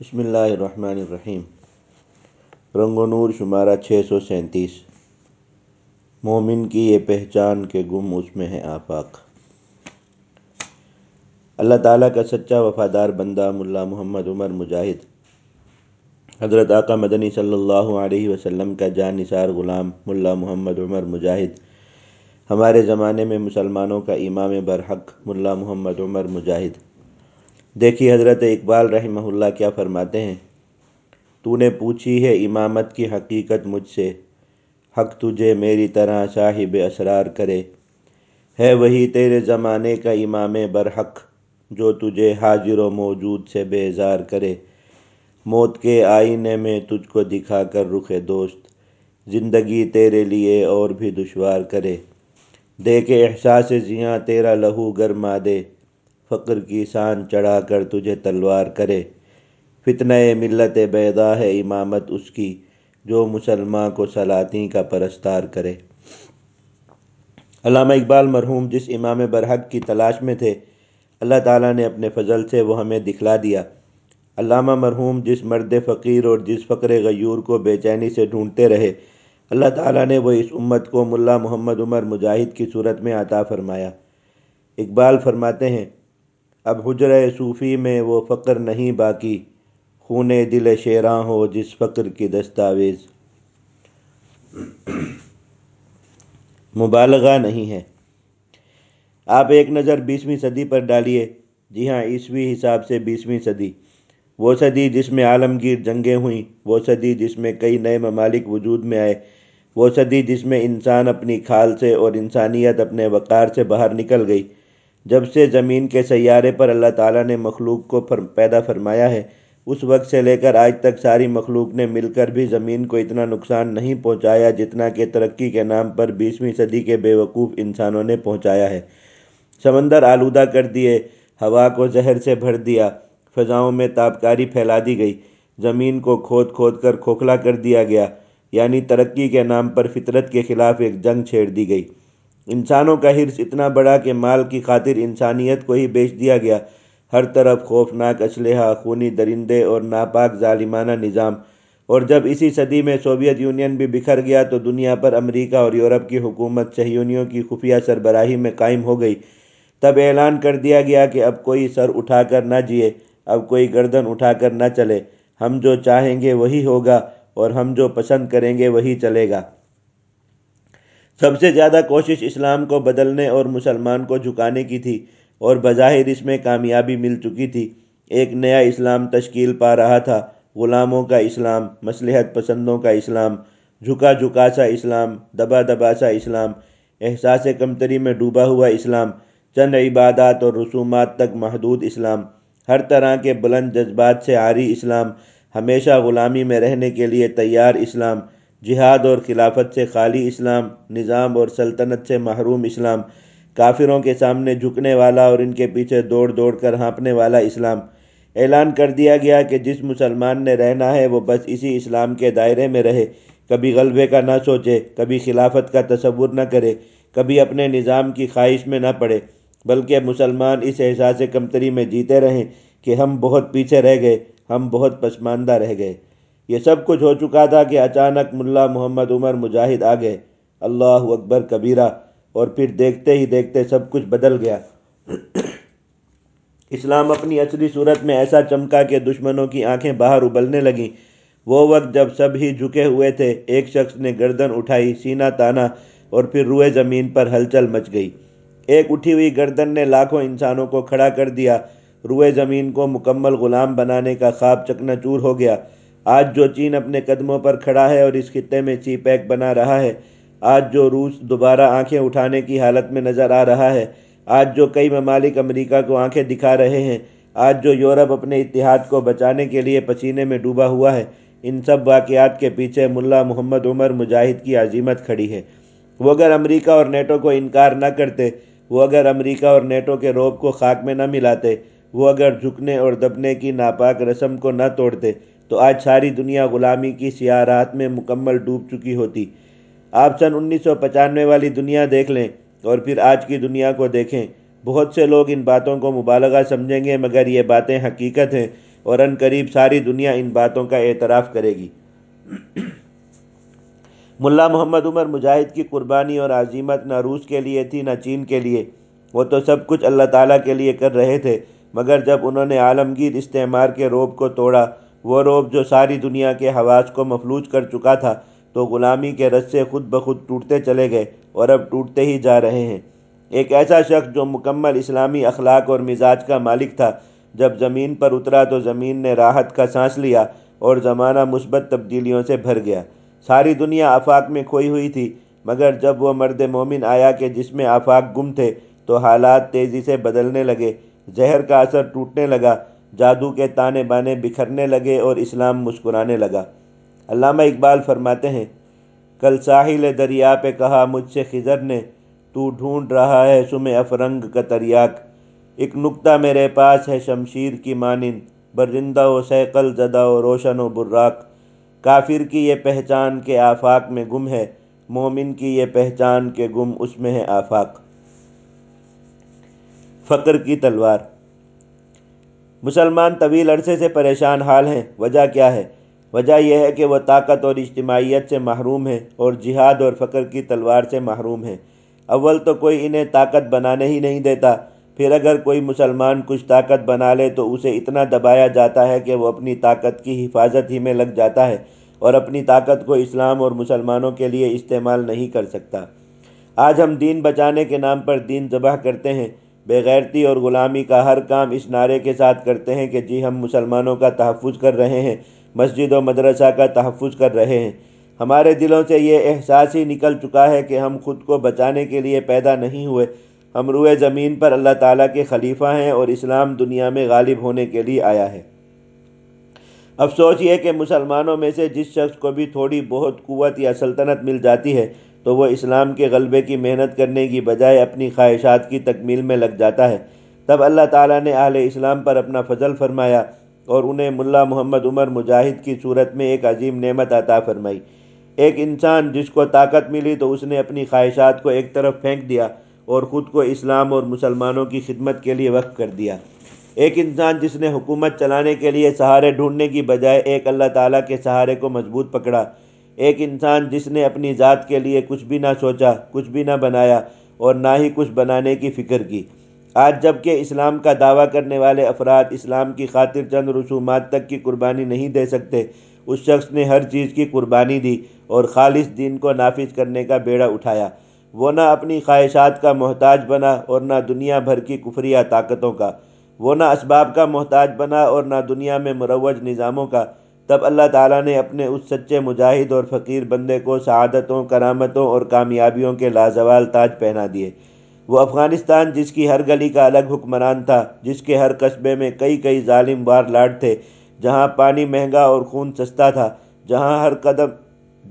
بسم اللہ الرحمن الرحیم۔ رنگ و نور شمارہ چھ سو سینتیس۔ مومن کی یہ پہچان کے گم اس میں ہے آفاق۔ اللہ تعالیٰ کا سچا وفادار بندہ ملا محمد عمر مجاہد۔ حضرت آقا مدنی صلی اللہ علیہ وسلم کا جان نثار غلام ملا محمد عمر مجاہد۔ ہمارے زمانے میں مسلمانوں کا امام برحق ملا محمد عمر مجاہد۔ دیکھیے حضرت اقبال رحمہ اللہ کیا فرماتے ہیں۔ تو نے پوچھی، ہے امامت کی حقیقت مجھ سے؟ حق تجھے میری طرح صاحب اسرار کرے۔ ہے وہی تیرے زمانے کا امام برحق جو تجھے حاضر و موجود سے بیزار کرے۔ موت کے آئینے میں تجھ کو دکھا کر رخ دوست، زندگی تیرے لیے اور بھی دشوار کرے۔ دے کے احساس زیاں تیرا لہو گرما دے۔ فقر کی سان چڑھا کر تجھے تلوار کرے۔ فتنہ ملت بیدا ہے، امامت اس کی جو مسلمان کو سلاطین کا پرستار کرے۔ علامہ اقبال مرحوم جس امام برحق کی تلاش میں تھے، اللہ تعالیٰ نے اپنے فضل سے وہ ہمیں دکھلا دیا۔ علامہ مرحوم جس مرد فقیر اور جس فقر غیور کو بے چینی سے ڈھونڈتے رہے، اللہ تعالیٰ نے وہ اس امت کو ملا محمد عمر مجاہد کی صورت میں عطا فرمایا۔ اقبال فرماتے ہیں اب حجر صوفی میں وہ فقر نہیں باقی، خون دل شیراں ہو جس فقر کی دستاویز۔ مبالغہ نہیں ہے۔ آپ ایک نظر بیسویں صدی پر ڈالیے۔ جی ہاں عیسوی حساب سے بیسویں صدی۔ وہ صدی جس میں عالمگیر جنگیں ہوئیں، وہ صدی جس میں کئی نئے ممالک وجود میں آئے۔ وہ صدی جس میں انسان اپنی کھال سے اور انسانیت اپنے وقار سے باہر نکل گئی۔ جب سے زمین کے سیارے پر اللہ تعالیٰ نے مخلوق کو پیدا فرمایا ہے، اس وقت سے لے کر آج تک ساری مخلوق نے مل کر بھی زمین کو اتنا نقصان نہیں پہنچایا جتنا کہ ترقی کے نام پر بیسویں صدی کے بے وقوف انسانوں نے پہنچایا ہے۔ سمندر آلودہ کر دیے، ہوا کو زہر سے بھر دیا، فضاؤں میں تابکاری پھیلا دی گئی، زمین کو کھود کھود کر کھوکھلا کر دیا گیا یعنی ترقی کے نام پر فطرت کے خلاف ایک جنگ چھیڑ دی گئی۔ انسانوں کا حرص اتنا بڑا کہ مال کی خاطر انسانیت کو ہی بیچ دیا گیا۔ ہر طرف خوفناک اسلحہ خونی درندے اور ناپاک ظالمانہ نظام۔ اور جب اسی صدی میں سوویت یونین بھی بکھر گیا تو دنیا پر امریکہ اور یورپ کی حکومت صہیونیوں کی خفیہ سربراہی میں قائم ہو گئی۔ تب اعلان کر دیا گیا کہ اب کوئی سر اٹھا کر نہ جیے، اب کوئی گردن اٹھا کر نہ چلے۔ ہم جو چاہیں گے وہی ہوگا اور ہم جو پسند کریں گے وہی چلے گا۔ سب سے زیادہ کوشش اسلام کو بدلنے اور مسلمان کو جھکانے کی تھی اور بظاہر اس میں کامیابی مل چکی تھی۔ ایک نیا اسلام تشکیل پا رہا تھا۔ غلاموں کا اسلام، مصلحت پسندوں کا اسلام، جھکا جھکا سا اسلام، دبا دبا سا اسلام، احساس کمتری میں ڈوبا ہوا اسلام، چند عبادات اور رسومات تک محدود اسلام، ہر طرح کے بلند جذبات سے عاری اسلام، ہمیشہ غلامی میں رہنے کے لیے تیار اسلام جہاد اور خلافت سے خالی اسلام، نظام اور سلطنت سے محروم اسلام، کافروں کے سامنے جھکنے والا اور ان کے پیچھے دوڑ دوڑ کر ہانپنے والا اسلام۔ اعلان کر دیا گیا کہ جس مسلمان نے رہنا ہے وہ بس اسی اسلام کے دائرے میں رہے۔ کبھی غلبے کا نہ سوچے، کبھی خلافت کا تصور نہ کرے، کبھی اپنے نظام کی خواہش میں نہ پڑے۔ بلکہ مسلمان اس احساس کمتری میں جیتے رہیں کہ ہم بہت پیچھے رہ گئے، ہم بہت پسماندہ رہ گئے۔ یہ سب کچھ ہو چکا تھا کہ اچانک ملا محمد عمر مجاہد آ گئے۔ اللہ اکبر کبیرہ۔ اور پھر دیکھتے ہی دیکھتے سب کچھ بدل گیا۔ اسلام اپنی اصلی صورت میں ایسا چمکا کہ دشمنوں کی آنکھیں باہر ابلنے لگیں۔ وہ وقت جب سب ہی جھکے ہوئے تھے، ایک شخص نے گردن اٹھائی، سینہ تانا، اور پھر روئے زمین پر ہلچل مچ گئی۔ ایک اٹھی ہوئی گردن نے لاکھوں انسانوں کو کھڑا کر دیا۔ روئے زمین کو مکمل غلام بنانے کا خواب چکنا چور ہو گیا۔ آج جو چین اپنے قدموں پر کھڑا ہے اور اس خطے میں سی پیک بنا رہا ہے، آج جو روس دوبارہ آنکھیں اٹھانے کی حالت میں نظر آ رہا ہے، آج جو کئی ممالک امریکہ کو آنکھیں دکھا رہے ہیں، آج جو یورپ اپنے اتحاد کو بچانے کے لیے پسینے میں ڈوبا ہوا ہے، ان سب واقعات کے پیچھے ملا محمد عمر مجاہد کی عظیمت کھڑی ہے۔ وہ اگر امریکہ اور نیٹو کو انکار نہ کرتے، وہ اگر امریکہ اور نیٹو کے روب کو خاک میں نہ ملاتے، وہ اگر جھکنے اور دبنے کی ناپاک رسم کو نہ توڑتے تو آج ساری دنیا غلامی کی سیارات میں مکمل ڈوب چکی ہوتی۔ آپ سن انیس سو پچانوے والی دنیا دیکھ لیں اور پھر آج کی دنیا کو دیکھیں۔ بہت سے لوگ ان باتوں کو مبالغہ سمجھیں گے، مگر یہ باتیں حقیقت ہیں اور ان قریب ساری دنیا ان باتوں کا اعتراف کرے گی۔ ملا محمد عمر مجاہد کی قربانی اور عظیمت نہ روس کے لیے تھی، نہ چین کے لیے۔ وہ تو سب کچھ اللہ تعالیٰ کے لیے کر رہے تھے، مگر جب انہوں نے عالمگیر استعمار کے روب کو توڑا وہ روب جو ساری دنیا کے حواس کو مفلوج کر چکا تھا، تو غلامی کے رسے خود بخود ٹوٹتے چلے گئے اور اب ٹوٹتے ہی جا رہے ہیں۔ ایک ایسا شخص جو مکمل اسلامی اخلاق اور مزاج کا مالک تھا، جب زمین پر اترا تو زمین نے راحت کا سانس لیا اور زمانہ مثبت تبدیلیوں سے بھر گیا۔ ساری دنیا آفاق میں کھوئی ہوئی تھی، مگر جب وہ مرد مومن آیا کہ جس میں آفاق گم تھے، تو حالات تیزی سے بدلنے لگے، زہر کا اثر ٹوٹنے لگا۔ جادو کے تانے بانے بکھرنے لگے اور اسلام مسکرانے لگا۔ علامہ اقبال فرماتے ہیں، کل ساحل دریا پہ کہا مجھ سے خضر نے، تو ڈھونڈ رہا ہے سم افرنگ کا تریاک۔ ایک نکتہ میرے پاس ہے شمشیر کی مانند، برندہ و سیقل زدہ و روشن و براق۔ کافر کی یہ پہچان کے آفاق میں گم ہے، مومن کی یہ پہچان کے گم اس میں ہے آفاق۔ فقر کی تلوار۔ مسلمان طویل عرصے سے پریشان حال ہیں۔ وجہ کیا ہے؟ وجہ یہ ہے کہ وہ طاقت اور اجتماعیت سے محروم ہیں اور جہاد اور فقر کی تلوار سے محروم ہیں۔ اول تو کوئی انہیں طاقت بنانے ہی نہیں دیتا، پھر اگر کوئی مسلمان کچھ طاقت بنا لے تو اسے اتنا دبایا جاتا ہے کہ وہ اپنی طاقت کی حفاظت ہی میں لگ جاتا ہے اور اپنی طاقت کو اسلام اور مسلمانوں کے لیے استعمال نہیں کر سکتا۔ آج ہم دین بچانے کے نام پر دین ذبح کرتے ہیں۔ بےغیرتی اور غلامی کا ہر کام اس نعرے کے ساتھ کرتے ہیں کہ جی ہم مسلمانوں کا تحفظ کر رہے ہیں، مسجد و مدرسہ کا تحفظ کر رہے ہیں۔ ہمارے دلوں سے یہ احساس ہی نکل چکا ہے کہ ہم خود کو بچانے کے لیے پیدا نہیں ہوئے۔ ہم روئے زمین پر اللہ تعالیٰ کے خلیفہ ہیں اور اسلام دنیا میں غالب ہونے کے لیے آیا ہے۔ افسوس یہ کہ مسلمانوں میں سے جس شخص کو بھی تھوڑی بہت قوت یا سلطنت مل جاتی ہے تو وہ اسلام کے غلبے کی محنت کرنے کی بجائے اپنی خواہشات کی تکمیل میں لگ جاتا ہے۔ تب اللہ تعالیٰ نے اہل اسلام پر اپنا فضل فرمایا اور انہیں ملا محمد عمر مجاہد کی صورت میں ایک عظیم نعمت عطا فرمائی۔ ایک انسان جس کو طاقت ملی تو اس نے اپنی خواہشات کو ایک طرف پھینک دیا اور خود کو اسلام اور مسلمانوں کی خدمت کے لیے وقف کر دیا۔ ایک انسان جس نے حکومت چلانے کے لیے سہارے ڈھونڈنے کی بجائے ایک اللہ تعالیٰ کے سہارے کو مضبوط پکڑا۔ ایک انسان جس نے اپنی ذات کے لیے کچھ بھی نہ سوچا، کچھ بھی نہ بنایا اور نہ ہی کچھ بنانے کی فکر کی۔ آج جبکہ اسلام کا دعویٰ کرنے والے افراد اسلام کی خاطر چند رسومات تک کی قربانی نہیں دے سکتے، اس شخص نے ہر چیز کی قربانی دی اور خالص دین کو نافذ کرنے کا بیڑا اٹھایا۔ وہ نہ اپنی خواہشات کا محتاج بنا اور نہ دنیا بھر کی کفریہ طاقتوں کا۔ وہ نہ اسباب کا محتاج بنا اور نہ دنیا میں مروج نظاموں کا۔ تب اللہ تعالیٰ نے اپنے اس سچے مجاہد اور فقیر بندے کو سعادتوں، کرامتوں اور کامیابیوں کے لازوال تاج پہنا دیے۔ وہ افغانستان، جس کی ہر گلی کا الگ حکمران تھا، جس کے ہر قصبے میں کئی کئی ظالم وار لاڈ تھے، جہاں پانی مہنگا اور خون سستا تھا، جہاں ہر قدم،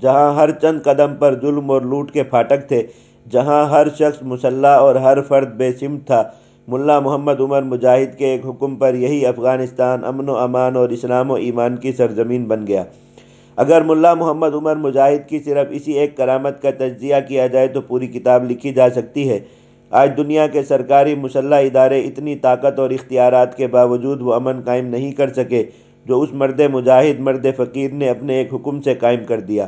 جہاں ہر چند قدم پر ظلم اور لوٹ کے پھاٹک تھے، جہاں ہر شخص مسلح اور ہر فرد بے سمت تھا۔ ملا محمد عمر مجاہد کے ایک حکم پر یہی افغانستان امن و امان اور اسلام و ایمان کی سرزمین بن گیا۔ اگر ملا محمد عمر مجاہد کی صرف اسی ایک کرامت کا تجزیہ کیا جائے تو پوری کتاب لکھی جا سکتی ہے۔ آج دنیا کے سرکاری مسلح ادارے اتنی طاقت اور اختیارات کے باوجود وہ امن قائم نہیں کر سکے جو اس مرد مجاہد، مرد فقیر نے اپنے ایک حکم سے قائم کر دیا۔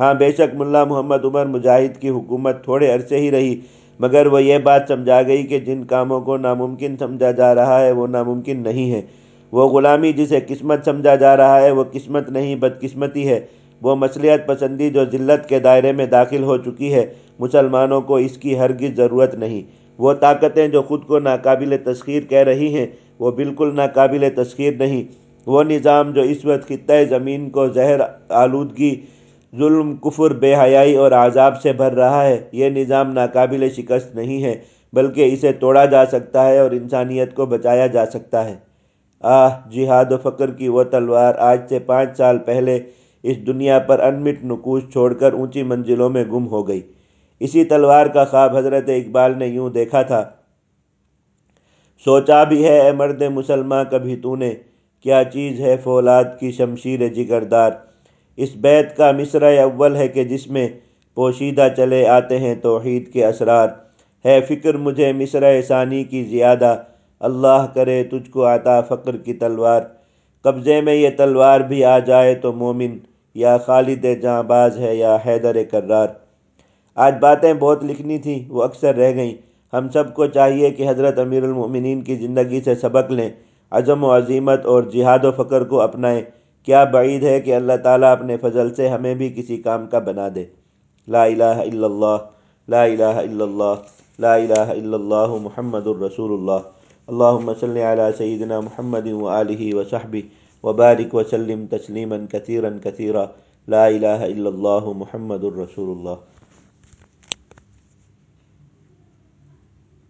ہاں بے شک ملا محمد عمر مجاہد کی حکومت تھوڑے عرصے ہی رہی۔ مگر وہ یہ بات سمجھا گئی کہ جن کاموں کو ناممکن سمجھا جا رہا ہے وہ ناممکن نہیں ہے وہ غلامی جسے قسمت سمجھا جا رہا ہے وہ قسمت نہیں، بدقسمتی ہے۔ وہ مصلیحت پسندی جو ذلت کے دائرے میں داخل ہو چکی ہے، مسلمانوں کو اس کی ہرگز ضرورت نہیں۔ وہ طاقتیں جو خود کو ناقابل تسخیر کہہ رہی ہیں، وہ بالکل ناقابل تسخیر نہیں۔ وہ نظام جو اس وقت خطۂ زمین کو زہر آلودگی ظلم، کفر، بے حیائی اور عذاب سے بھر رہا ہے۔ یہ نظام ناقابل شکست نہیں ہے، بلکہ اسے توڑا جا سکتا ہے اور انسانیت کو بچایا جا سکتا ہے۔ آہ، جہاد و فقر کی وہ تلوار آج سے پانچ سال پہلے اس دنیا پر انمٹ نقوش چھوڑ کر اونچی منزلوں میں گم ہو گئی۔ اسی تلوار کا خواب حضرت اقبال نے یوں دیکھا تھا۔ سوچا بھی ہے، اے مرد مسلمہ، کبھی تو نے کیا چیز ہے فولاد کی شمشیر جگردار؟ اس بیت کا مصرع اول ہے کہ جس میں پوشیدہ چلے آتے ہیں توحید کے اسرار ہے فکر مجھے مصرع ثانی کی زیادہ۔ اللہ کرے تجھ کو عطا فقر کی تلوار۔ قبضے میں یہ تلوار بھی آ جائے تو مومن یا خالد جاں باز ہے یا حیدر کرار۔ آج باتیں بہت لکھنی تھیں، وہ اکثر رہ گئیں۔ ہم سب کو چاہیے کہ حضرت امیر المؤمنین کی زندگی سے سبق لیں، عزم و عظیمت اور جہاد و فکر کو اپنائیں۔ کیا بعید ہے کہ اللہ تعالیٰ اپنے فضل سے ہمیں بھی کسی کام کا بنا دے۔ لا الہ الا اللہ، لا الہ الا اللہ، لا الہ الا اللہ محمد الرسول اللہ۔ اللہم صلی علی سیدنا محمد و آلہ و صحبہ وبارک وسلم تسلیما کثیرا کثیرا۔ لا الہ الا اللہ محمد الرسول اللہ۔